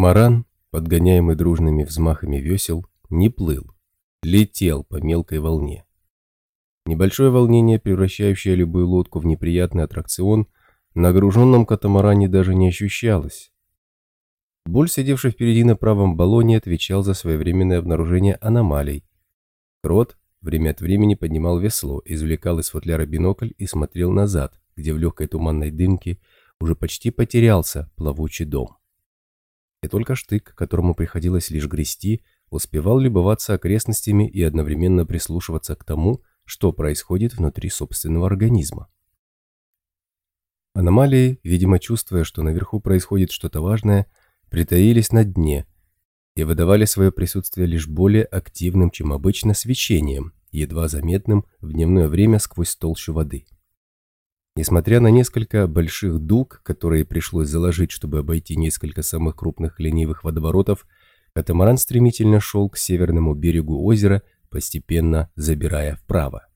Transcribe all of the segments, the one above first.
Катамаран, подгоняемый дружными взмахами весел, не плыл, летел по мелкой волне. Небольшое волнение, превращающее любую лодку в неприятный аттракцион, на груженном катамаране даже не ощущалось. Боль, сидевший впереди на правом баллоне, отвечал за своевременное обнаружение аномалий. Крот время от времени поднимал весло, извлекал из футляра бинокль и смотрел назад, где в легкой туманной дымке уже почти потерялся плавучий дом. И только штык, которому приходилось лишь грести, успевал любоваться окрестностями и одновременно прислушиваться к тому, что происходит внутри собственного организма. Аномалии, видимо, чувствуя, что наверху происходит что-то важное, притаились на дне и выдавали свое присутствие лишь более активным, чем обычно, свечением, едва заметным в дневное время сквозь толщу воды. Несмотря на несколько больших дуг, которые пришлось заложить, чтобы обойти несколько самых крупных ленивых водоворотов, катамаран стремительно шел к северному берегу озера, постепенно забирая вправо.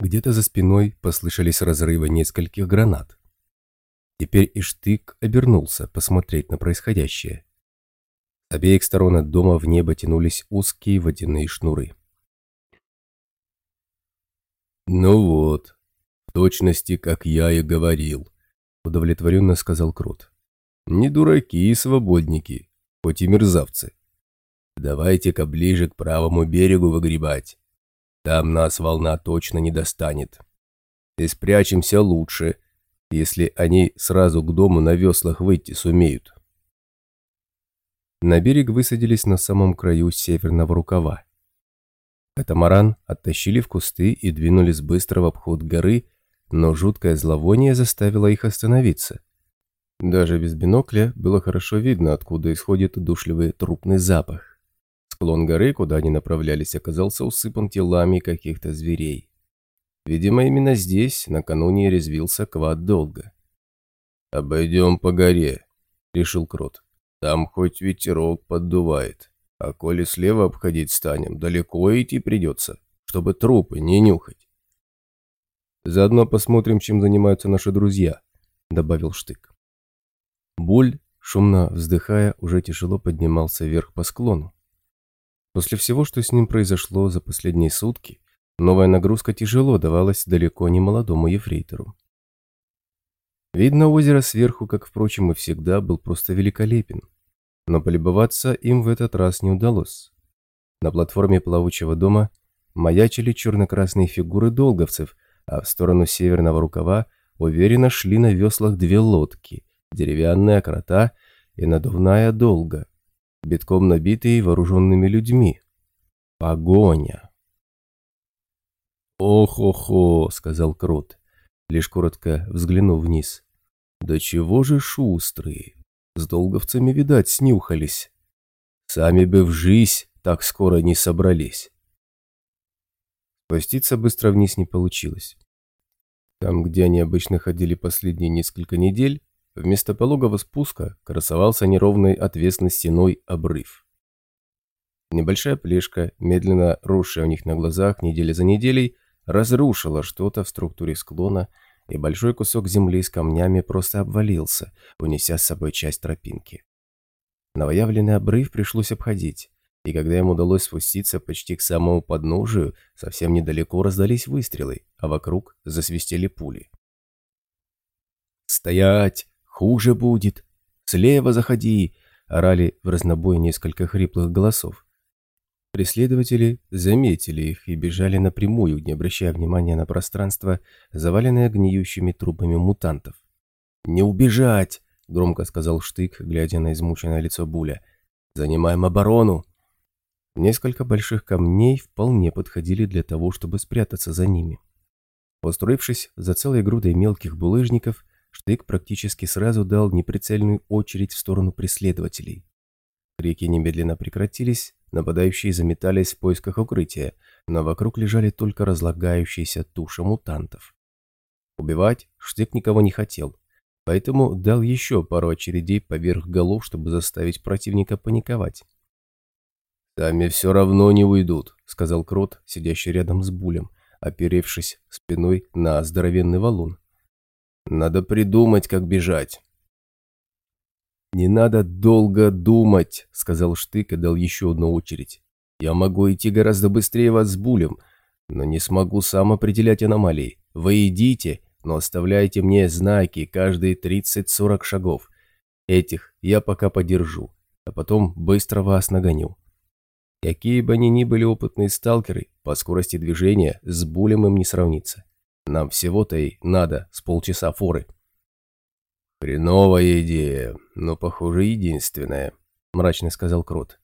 Где-то за спиной послышались разрывы нескольких гранат. Теперь Иштык обернулся посмотреть на происходящее. С обеих сторон от дома в небо тянулись узкие водяные шнуры. «Ну вот, точности, как я и говорил», — удовлетворенно сказал Крут. «Не дураки и свободники, хоть и мерзавцы. Давайте-ка ближе к правому берегу выгребать. Там нас волна точно не достанет. И спрячемся лучше, если они сразу к дому на веслах выйти сумеют. На берег высадились на самом краю северного рукава. Катамаран оттащили в кусты и двинулись быстро в обход горы, но жуткое зловоние заставило их остановиться. Даже без бинокля было хорошо видно, откуда исходит удушливый трупный запах. Склон горы, куда они направлялись, оказался усыпан телами каких-то зверей. Видимо, именно здесь накануне резвился Квад долго. «Обойдем по горе», — решил Крот. «Там хоть ветерок поддувает. А коли слева обходить станем, далеко идти придется, чтобы трупы не нюхать». «Заодно посмотрим, чем занимаются наши друзья», — добавил Штык. Буль, шумно вздыхая, уже тяжело поднимался вверх по склону. После всего, что с ним произошло за последние сутки, новая нагрузка тяжело давалась далеко не молодому ефрейтору. Видно, озеро сверху, как, впрочем, и всегда, был просто великолепен. Но полюбоваться им в этот раз не удалось. На платформе плавучего дома маячили черно-красные фигуры долговцев, а в сторону северного рукава уверенно шли на веслах две лодки, деревянная крота и надувная долга, битком набитый вооруженными людьми. Погоня. «Ох-охо», — сказал Крот, лишь коротко взглянув вниз. «Да чего же шустрые! С долговцами, видать, снюхались. Сами бы в жизнь так скоро не собрались». Спуститься быстро вниз не получилось. Там, где они обычно ходили последние несколько недель, Вместо пологого спуска красовался неровной отвесной стеной обрыв. Небольшая плешка, медленно росшая у них на глазах неделя за неделей, разрушила что-то в структуре склона, и большой кусок земли с камнями просто обвалился, унеся с собой часть тропинки. Новоявленный обрыв пришлось обходить, и когда им удалось спуститься почти к самому подножию, совсем недалеко раздались выстрелы, а вокруг засвистели пули. «Стоять!» Хуже будет. Слева заходи!» – орали в разнобой несколько хриплых голосов. Преследователи заметили их и бежали напрямую, не обращая внимания на пространство, заваленное гниющими трупами мутантов. «Не убежать!» – громко сказал Штык, глядя на измученное лицо Буля. «Занимаем оборону!» Несколько больших камней вполне подходили для того, чтобы спрятаться за ними. Устроившись за целой грудой мелких булыжников, Штык практически сразу дал неприцельную очередь в сторону преследователей. Крики немедленно прекратились, нападающие заметались в поисках укрытия, но вокруг лежали только разлагающиеся туши мутантов. Убивать Штык никого не хотел, поэтому дал еще пару очередей поверх голов, чтобы заставить противника паниковать. «Сами все равно не уйдут», — сказал Крот, сидящий рядом с Булем, оперевшись спиной на здоровенный валун. Надо придумать, как бежать. «Не надо долго думать», — сказал Штык и дал еще одну очередь. «Я могу идти гораздо быстрее вас с Булем, но не смогу сам определять аномалии. Вы идите, но оставляйте мне знаки каждые 30-40 шагов. Этих я пока подержу, а потом быстро вас нагоню. Какие бы они ни были опытные сталкеры, по скорости движения с Булем им не сравнится. Нам всего-то и надо с полчаса форы». «Хреновая идея, но, похоже, единственная», — мрачно сказал Крот.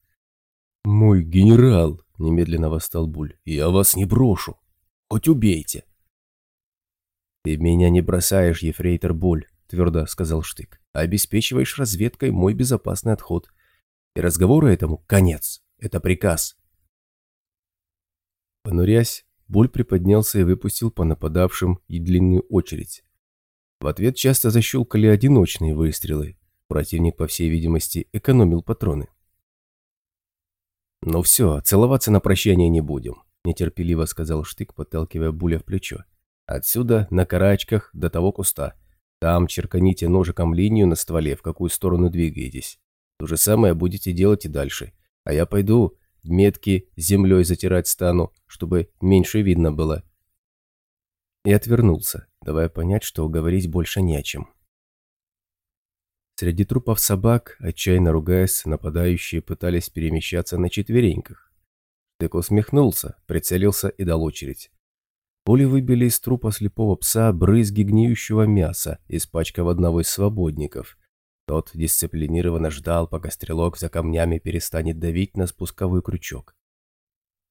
«Мой генерал!» — немедленно восстал Буль. «Я вас не брошу. Хоть убейте!» «Ты меня не бросаешь, ефрейтор Буль», — твердо сказал Штык. «Обеспечиваешь разведкой мой безопасный отход. И разговору этому конец. Это приказ». Понурясь, Буль приподнялся и выпустил по нападавшим и длинную очередь. В ответ часто защелкали одиночные выстрелы. Противник, по всей видимости, экономил патроны. «Ну все, целоваться на прощание не будем», – нетерпеливо сказал Штык, подталкивая Буля в плечо. «Отсюда, на карачках, до того куста. Там черканите ножиком линию на стволе, в какую сторону двигаетесь. То же самое будете делать и дальше. А я пойду метки землей затирать стану, чтобы меньше видно было». И отвернулся, давая понять, что уговорить больше не о чем. Среди трупов собак, отчаянно ругаясь, нападающие пытались перемещаться на четвереньках. Штык усмехнулся, прицелился и дал очередь. Пули выбили из трупа слепого пса брызги гниющего мяса, испачкав одного из свободников. Тот дисциплинированно ждал, пока стрелок за камнями перестанет давить на спусковой крючок.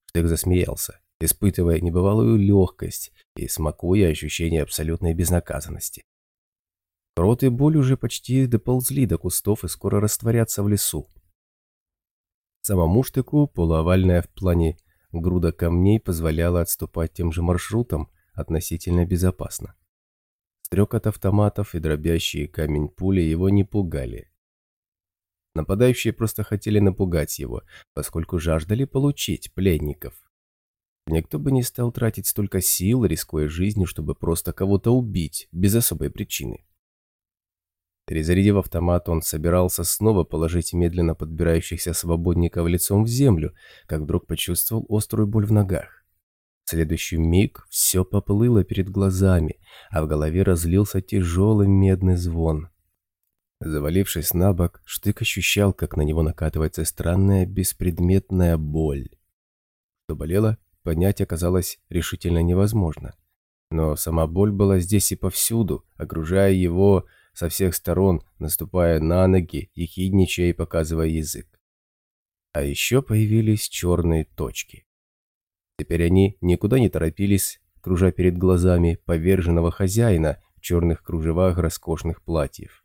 Штык засмеялся, испытывая небывалую легкость и смакуя ощущение абсолютной безнаказанности. Крот и боль уже почти доползли до кустов и скоро растворятся в лесу. Самому штыку полуовальная в плане груда камней позволяла отступать тем же маршрутом относительно безопасно. Стрек от автоматов и дробящие камень пули его не пугали. Нападающие просто хотели напугать его, поскольку жаждали получить пленников. Никто бы не стал тратить столько сил, рискуя жизнью, чтобы просто кого-то убить, без особой причины. Перезарядив автомат, он собирался снова положить медленно подбирающихся свободников лицом в землю, как вдруг почувствовал острую боль в ногах. Следующий миг все поплыло перед глазами, а в голове разлился тяжелый медный звон. Завалившись на бок, Штык ощущал, как на него накатывается странная беспредметная боль. Что болело, понять оказалось решительно невозможно. Но сама боль была здесь и повсюду, окружая его со всех сторон, наступая на ноги, ехидничая и показывая язык. А еще появились черные точки. Теперь они никуда не торопились, кружа перед глазами поверженного хозяина в черных кружевах роскошных платьев.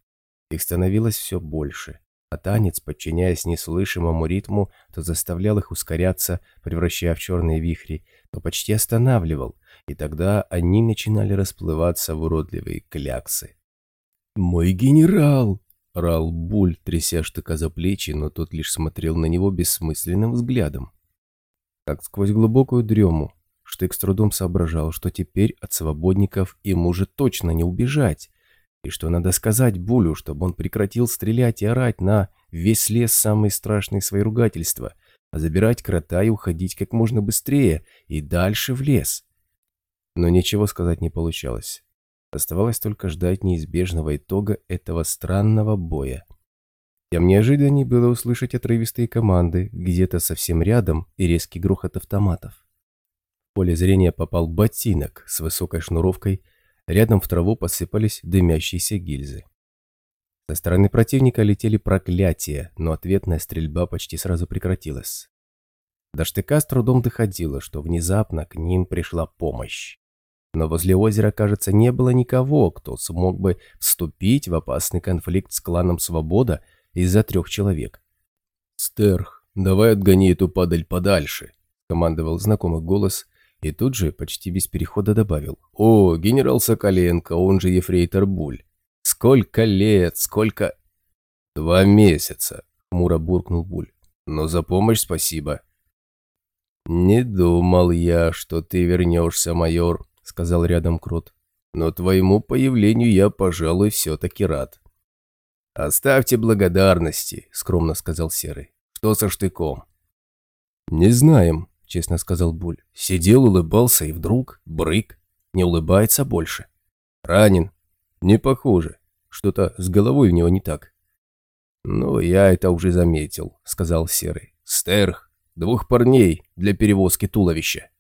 Их становилось все больше, а танец, подчиняясь неслышимому ритму, то заставлял их ускоряться, превращая в черные вихри, то почти останавливал, и тогда они начинали расплываться в уродливые кляксы. «Мой генерал!» – орал Буль, тряся штыка за плечи, но тот лишь смотрел на него бессмысленным взглядом. Как сквозь глубокую дрему, Штык с трудом соображал, что теперь от свободников им уже точно не убежать, и что надо сказать Булю, чтобы он прекратил стрелять и орать на весь лес самые страшные свои ругательства, а забирать крота и уходить как можно быстрее и дальше в лес. Но ничего сказать не получалось. Оставалось только ждать неизбежного итога этого странного боя. Тем неожиданней было услышать отрывистые команды где-то совсем рядом и резкий грохот автоматов. В поле зрения попал ботинок с высокой шнуровкой, рядом в траву посыпались дымящиеся гильзы. Со стороны противника летели проклятия, но ответная стрельба почти сразу прекратилась. До штыка с трудом доходило, что внезапно к ним пришла помощь но возле озера, кажется, не было никого, кто смог бы вступить в опасный конфликт с кланом Свобода из-за трех человек. «Стерх, давай отгони эту падаль подальше», — командовал знакомый голос, и тут же, почти без перехода добавил. «О, генерал Соколенко, он же ефрейтор Буль. Сколько лет, сколько...» «Два месяца», — хмуро буркнул Буль. «Но за помощь спасибо». «Не думал я, что ты вернешься, майор», сказал рядом Крот. «Но твоему появлению я, пожалуй, все-таки рад». «Оставьте благодарности», — скромно сказал Серый. «Что со штыком?» «Не знаем», — честно сказал Буль. Сидел, улыбался, и вдруг брык. Не улыбается больше. «Ранен?» «Не похоже. Что-то с головой у него не так». «Ну, я это уже заметил», — сказал Серый. «Стерх, двух парней для перевозки туловища».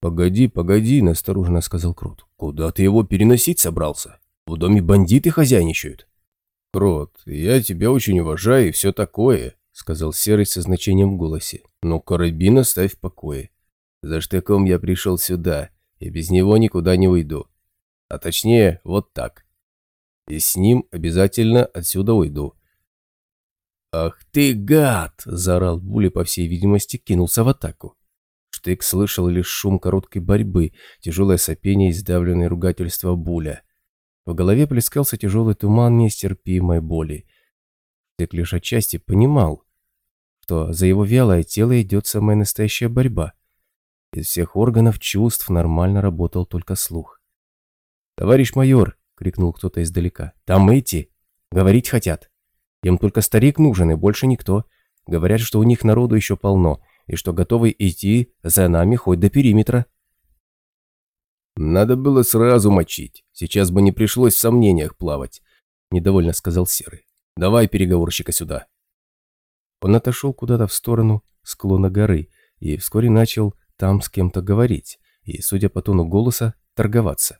«Погоди, погоди», — настороженно сказал Крот. «Куда ты его переносить собрался? В доме бандиты хозяйничают». «Крот, я тебя очень уважаю и все такое», — сказал Серый со значением в голосе. «Но карабин оставь в покое. За штыком я пришел сюда, и без него никуда не уйду. А точнее, вот так. И с ним обязательно отсюда уйду». «Ах ты гад!» – заорал Були, по всей видимости, кинулся в атаку. Штык слышал лишь шум короткой борьбы, тяжелое сопение и сдавленное ругательство Буля. В голове плескался тяжелый туман нестерпимой боли. Штык лишь отчасти понимал, что за его вялое тело идет самая настоящая борьба. Из всех органов чувств нормально работал только слух. «Товарищ майор!» — крикнул кто-то издалека. «Там эти! Говорить хотят! Им только старик нужен и больше никто. Говорят, что у них народу еще полно, и что готовы идти за нами хоть до периметра». «Надо было сразу мочить. Сейчас бы не пришлось в сомнениях плавать», – недовольно сказал Серый. «Давай переговорщика сюда». Он отошел куда-то в сторону склона горы и вскоре начал там с кем-то говорить и, судя по тону голоса, торговаться.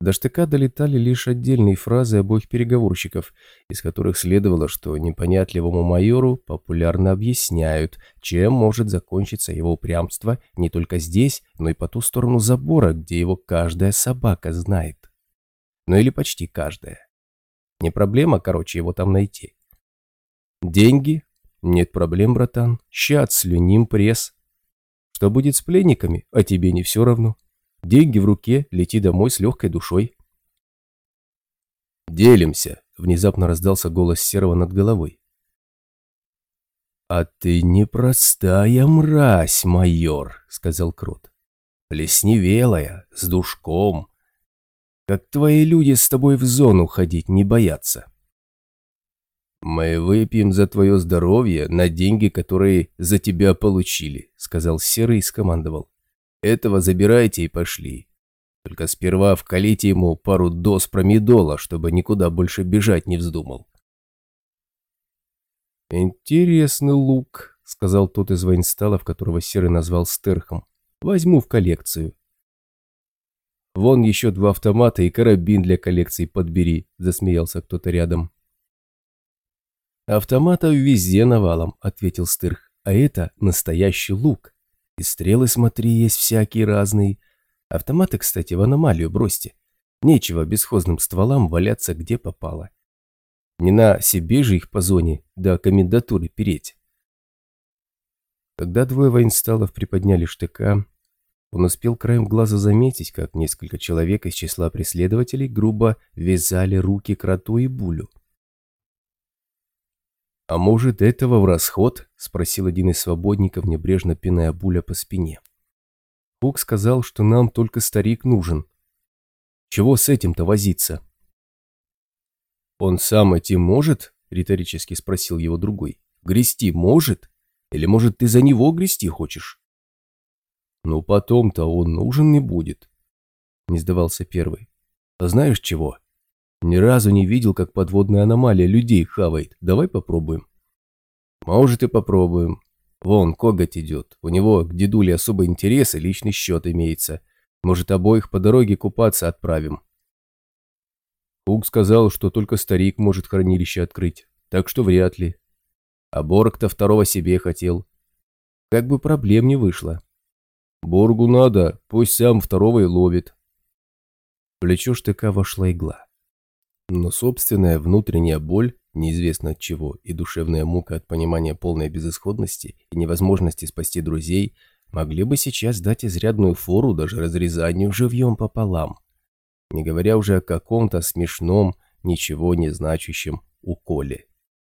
До штыка долетали лишь отдельные фразы обоих переговорщиков, из которых следовало, что непонятливому майору популярно объясняют, чем может закончиться его упрямство не только здесь, но и по ту сторону забора, где его каждая собака знает. Ну или почти каждая. Не проблема, короче, его там найти. Деньги? Нет проблем, братан. Ща отслюним пресс. Что будет с пленниками, а тебе не все равно. Деньги в руке, лети домой с легкой душой. «Делимся», — внезапно раздался голос Серого над головой. «А ты непростая мразь, майор», — сказал Крот. «Плесневелая, с душком. Как твои люди с тобой в зону ходить не боятся». «Мы выпьем за твое здоровье на деньги, которые за тебя получили», — сказал Серый и скомандовал. Этого забирайте и пошли. Только сперва вкалите ему пару доз промедола, чтобы никуда больше бежать не вздумал. «Интересный лук», — сказал тот из воинсталов, которого Серый назвал Стерхом. «Возьму в коллекцию». «Вон еще два автомата и карабин для коллекции подбери», — засмеялся кто-то рядом. «Автоматов везде навалом», — ответил Стырх. «А это настоящий лук. И стрелы, смотри, есть всякие разные. Автоматы, кстати, в аномалию бросьте. Нечего бесхозным стволам валяться где попало. Не на себе же их по зоне до комендатуры переть. Когда двое воинсталов приподняли штыка, он успел краем глаза заметить, как несколько человек из числа преследователей грубо вязали руки кроту и булю. «А может, этого в расход?» – спросил один из свободников, небрежно пиная Буля по спине. Хук сказал, что нам только старик нужен. Чего с этим-то возиться? «Он сам этим может?» – риторически спросил его другой. «Грести может? Или, может, ты за него грести хочешь?» «Ну, потом-то он нужен не будет», – не сдавался первый. «А знаешь чего? Ни разу не видел, как подводная аномалия людей хавает. Давай попробуем. Может и попробуем. Вон, коготь идет. У него к дедуле особый интерес и личный счет имеется. Может, обоих по дороге купаться отправим. Хук сказал, что только старик может хранилище открыть. Так что вряд ли. А Борг-то второго себе хотел. Как бы проблем не вышло. Боргу надо, пусть сам второго и ловит. В плечо штыка вошла игла. Но собственная внутренняя боль, неизвестно от чего, и душевная мука от понимания полной безысходности и невозможности спасти друзей могли бы сейчас дать изрядную фору даже разрезанию живьем пополам. Не говоря уже о каком-то смешном, ничего не значащем уколе.